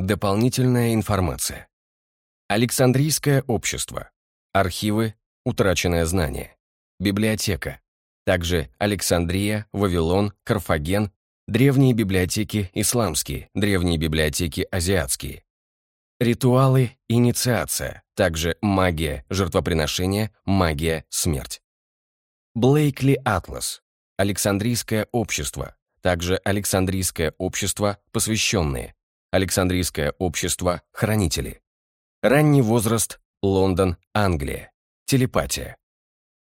Дополнительная информация. Александрийское общество. Архивы, утраченное знание. Библиотека. Также Александрия, Вавилон, Карфаген, древние библиотеки исламские, древние библиотеки азиатские. Ритуалы, инициация, также магия, жертвоприношение, магия, смерть. Блейкли Атлас. Александрийское общество, также Александрийское общество, посвященные. Александрийское общество, хранители. Ранний возраст, Лондон, Англия. Телепатия.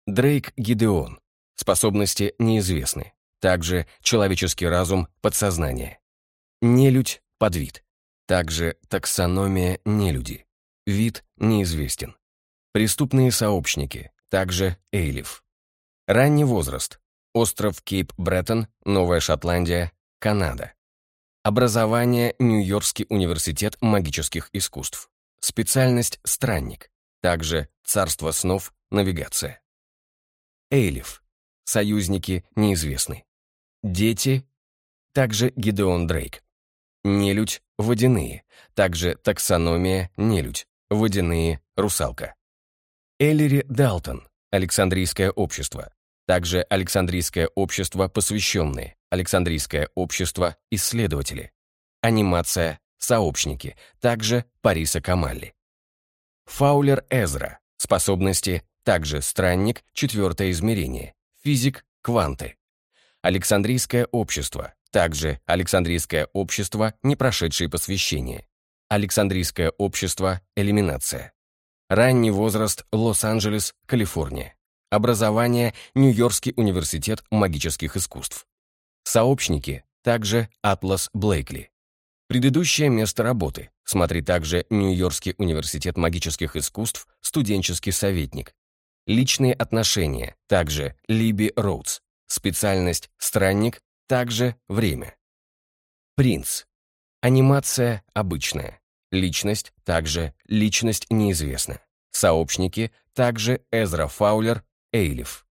Дрейк Гидеон. Способности неизвестны. Также человеческий разум, подсознание. Нелюдь, подвид. Также таксономия нелюди. Вид неизвестен. Преступные сообщники. Также Эйлиф. Ранний возраст. Остров Кейп-Бреттон, Новая Шотландия, Канада. Образование Нью-Йоркский университет магических искусств. Специальность «Странник». Также «Царство снов», «Навигация». Эйлиф. Союзники неизвестны. Дети. Также Гидеон Дрейк. Нелюдь. Водяные. Также таксономия нелюдь. Водяные. Русалка. Эллири Далтон. Александрийское общество. Также Александрийское общество посвященные. Александрийское общество исследователи. Анимация сообщники, также Париса Камалли. Фаулер Эзра, способности, также странник, четвертое измерение, физик, кванты. Александрийское общество, также Александрийское общество, не прошедшие посвящение. Александрийское общество, элиминация. Ранний возраст, Лос-Анджелес, Калифорния. Образование, Нью-Йоркский университет магических искусств. Сообщники, также Атлас Блейкли. Предыдущее место работы. Смотри также Нью-Йоркский университет магических искусств, студенческий советник. Личные отношения, также Либи Роудс. Специальность странник, также время. Принц. Анимация обычная. Личность, также личность неизвестна. Сообщники, также Эзра Фаулер, Эйлиф.